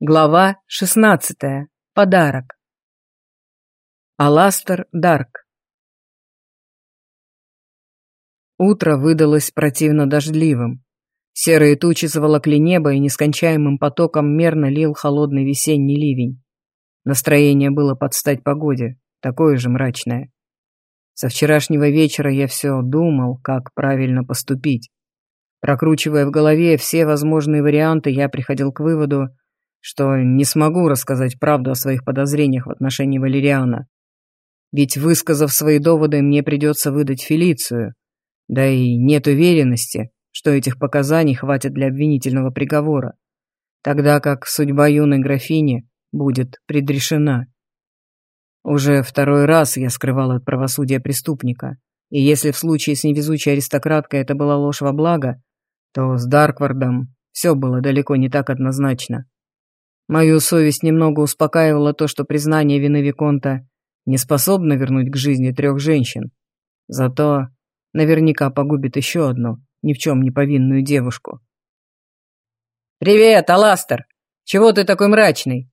Глава 16. Подарок. Аластер Дарк. Утро выдалось противно дождливым. Серые тучи заволокли небо, и нескончаемым потоком мерно лил холодный весенний ливень. Настроение было под стать погоде, такое же мрачное. Со вчерашнего вечера я все думал, как правильно поступить. Прокручивая в голове все возможные варианты, я приходил к выводу, что не смогу рассказать правду о своих подозрениях в отношении Валериана. Ведь, высказав свои доводы, мне придется выдать Фелицию. Да и нет уверенности, что этих показаний хватит для обвинительного приговора, тогда как судьба юной графини будет предрешена. Уже второй раз я скрывал от правосудия преступника, и если в случае с невезучей аристократкой это была ложь во благо, то с Дарквардом все было далеко не так однозначно. Мою совесть немного успокаивало то, что признание вины Виконта не способно вернуть к жизни трех женщин. Зато наверняка погубит еще одну, ни в чем не повинную девушку. «Привет, Аластер! Чего ты такой мрачный?»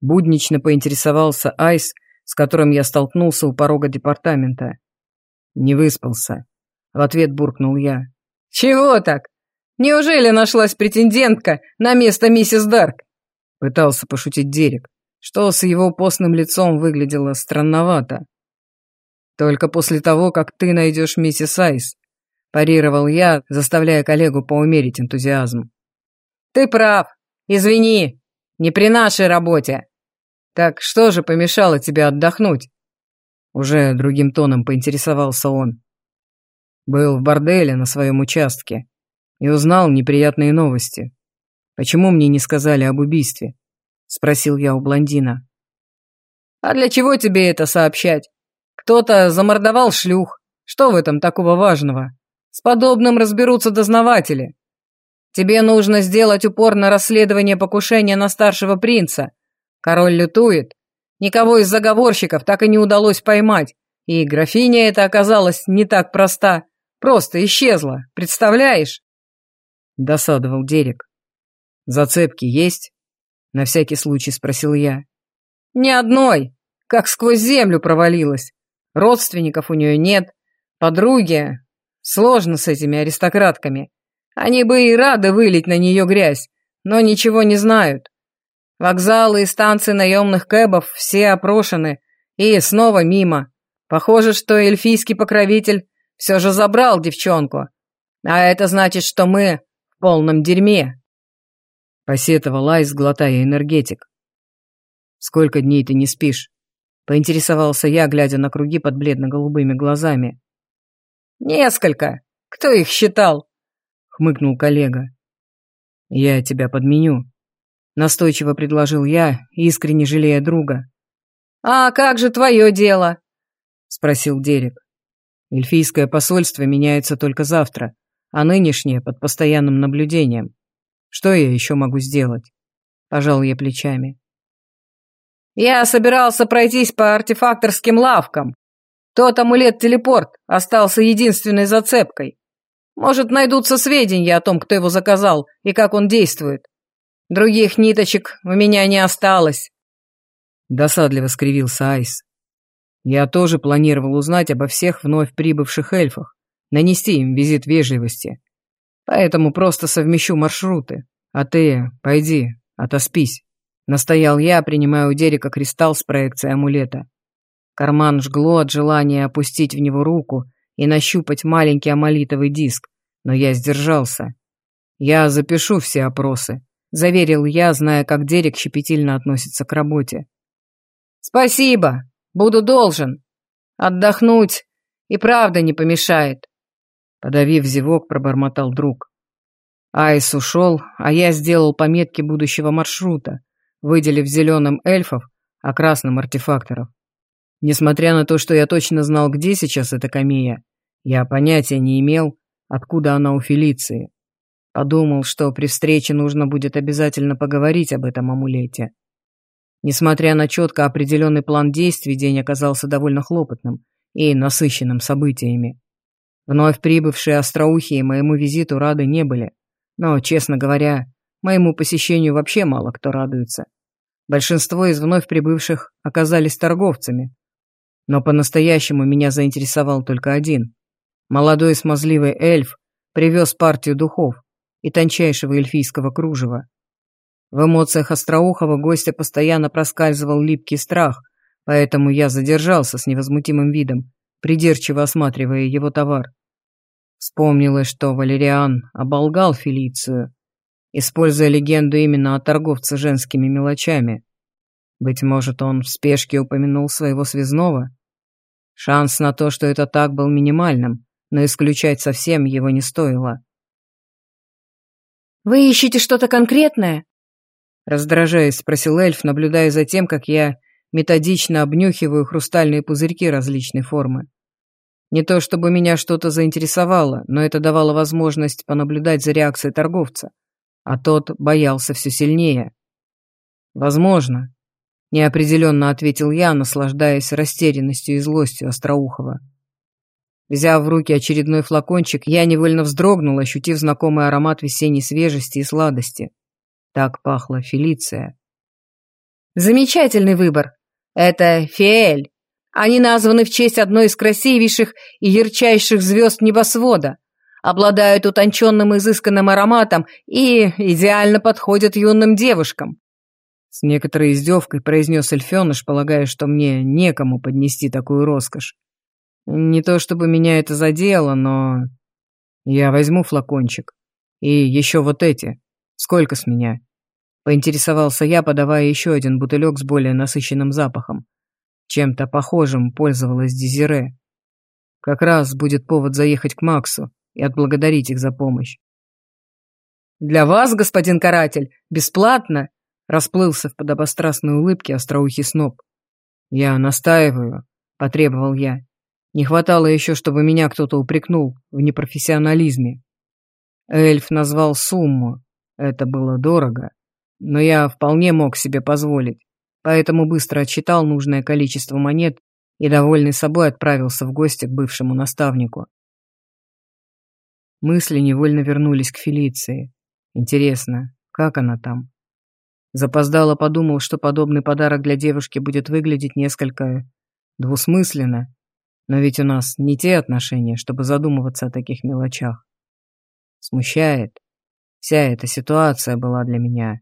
Буднично поинтересовался Айс, с которым я столкнулся у порога департамента. «Не выспался», — в ответ буркнул я. «Чего так? Неужели нашлась претендентка на место миссис Дарк?» Пытался пошутить Дерек, что с его постным лицом выглядело странновато. «Только после того, как ты найдешь миссис Айс», парировал я, заставляя коллегу поумерить энтузиазм. «Ты прав. Извини. Не при нашей работе. Так что же помешало тебе отдохнуть?» Уже другим тоном поинтересовался он. Был в борделе на своем участке и узнал неприятные новости. «Почему мне не сказали об убийстве?» — спросил я у блондина. «А для чего тебе это сообщать? Кто-то замордовал шлюх. Что в этом такого важного? С подобным разберутся дознаватели. Тебе нужно сделать упор на расследование покушения на старшего принца. Король лютует. Никого из заговорщиков так и не удалось поймать. И графиня эта оказалась не так проста. Просто исчезла, представляешь?» Досадовал Дерек. «Зацепки есть?» На всякий случай спросил я. «Ни одной! Как сквозь землю провалилась. Родственников у нее нет. Подруги. Сложно с этими аристократками. Они бы и рады вылить на нее грязь, но ничего не знают. Вокзалы и станции наемных кэбов все опрошены, и снова мимо. Похоже, что эльфийский покровитель все же забрал девчонку. А это значит, что мы в полном дерьме. Посетовал Айс, глотая энергетик. «Сколько дней ты не спишь?» Поинтересовался я, глядя на круги под бледно-голубыми глазами. «Несколько. Кто их считал?» Хмыкнул коллега. «Я тебя подменю», Настойчиво предложил я, искренне жалея друга. «А как же твое дело?» Спросил Дерек. Эльфийское посольство меняется только завтра, а нынешнее под постоянным наблюдением. Что я еще могу сделать? Пожал я плечами. Я собирался пройтись по артефакторским лавкам. Тот амулет-телепорт остался единственной зацепкой. Может, найдутся сведения о том, кто его заказал и как он действует. Других ниточек у меня не осталось. Досадливо скривился Айс. Я тоже планировал узнать обо всех вновь прибывших эльфах, нанести им визит вежливости. Поэтому просто совмещу маршруты. А ты пойди, отоспись. Настоял я, принимая у Дерека кристалл с проекцией амулета. Карман жгло от желания опустить в него руку и нащупать маленький амолитовый диск, но я сдержался. Я запишу все опросы, заверил я, зная, как Дерек щепетильно относится к работе. Спасибо, буду должен. Отдохнуть и правда не помешает. Подавив зевок, пробормотал друг. Айс ушел, а я сделал пометки будущего маршрута, выделив зеленым эльфов, а красным артефакторов. Несмотря на то, что я точно знал, где сейчас эта камея, я понятия не имел, откуда она у Фелиции. Подумал, что при встрече нужно будет обязательно поговорить об этом амулете. Несмотря на четко определенный план действий, день оказался довольно хлопотным и насыщенным событиями. Вновь прибывшие остроухие моему визиту рады не были, но, честно говоря, моему посещению вообще мало кто радуется. Большинство из вновь прибывших оказались торговцами. Но по-настоящему меня заинтересовал только один. Молодой смазливый эльф привез партию духов и тончайшего эльфийского кружева. В эмоциях Остроухова гостя постоянно проскальзывал липкий страх, поэтому я задержался с невозмутимым видом, придирчиво осматривая его товар. Вспомнилось, что Валериан оболгал Фелицию, используя легенду именно о торговце женскими мелочами. Быть может, он в спешке упомянул своего связного? Шанс на то, что это так, был минимальным, но исключать совсем его не стоило. «Вы ищете что-то конкретное?» Раздражаясь, спросил эльф, наблюдая за тем, как я методично обнюхиваю хрустальные пузырьки различной формы. Не то чтобы меня что-то заинтересовало, но это давало возможность понаблюдать за реакцией торговца, а тот боялся все сильнее. «Возможно», — неопределенно ответил я, наслаждаясь растерянностью и злостью Остроухова. Взяв в руки очередной флакончик, я невольно вздрогнул, ощутив знакомый аромат весенней свежести и сладости. Так пахла Фелиция. «Замечательный выбор. Это Фиэль. Они названы в честь одной из красивейших и ярчайших звезд небосвода, обладают утонченным изысканным ароматом и идеально подходят юным девушкам. С некоторой издевкой произнес Эльфеныш, полагая, что мне некому поднести такую роскошь. Не то чтобы меня это задело, но... Я возьму флакончик. И еще вот эти. Сколько с меня? Поинтересовался я, подавая еще один бутылек с более насыщенным запахом. Чем-то похожим пользовалась Дезире. Как раз будет повод заехать к Максу и отблагодарить их за помощь. «Для вас, господин каратель, бесплатно!» Расплылся в подобострастной улыбке остроухий сноб. «Я настаиваю», — потребовал я. Не хватало еще, чтобы меня кто-то упрекнул в непрофессионализме. Эльф назвал сумму. Это было дорого, но я вполне мог себе позволить поэтому быстро отсчитал нужное количество монет и, довольный собой, отправился в гости к бывшему наставнику. Мысли невольно вернулись к Фелиции. Интересно, как она там? Запоздало подумал, что подобный подарок для девушки будет выглядеть несколько двусмысленно, но ведь у нас не те отношения, чтобы задумываться о таких мелочах. Смущает. Вся эта ситуация была для меня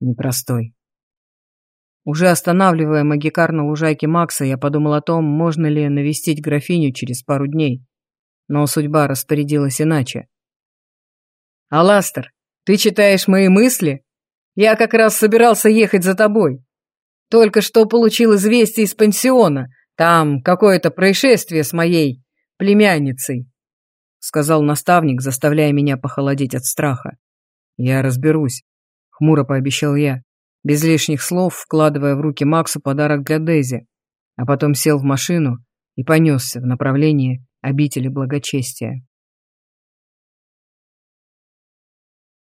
непростой. Уже останавливая магикар на лужайке Макса, я подумал о том, можно ли навестить графиню через пару дней. Но судьба распорядилась иначе. «Аластер, ты читаешь мои мысли? Я как раз собирался ехать за тобой. Только что получил известие из пансиона. Там какое-то происшествие с моей племянницей», — сказал наставник, заставляя меня похолодеть от страха. «Я разберусь», — хмуро пообещал я без лишних слов вкладывая в руки Максу подарок для Дейзи, а потом сел в машину и понесся в направлении обители благочестия.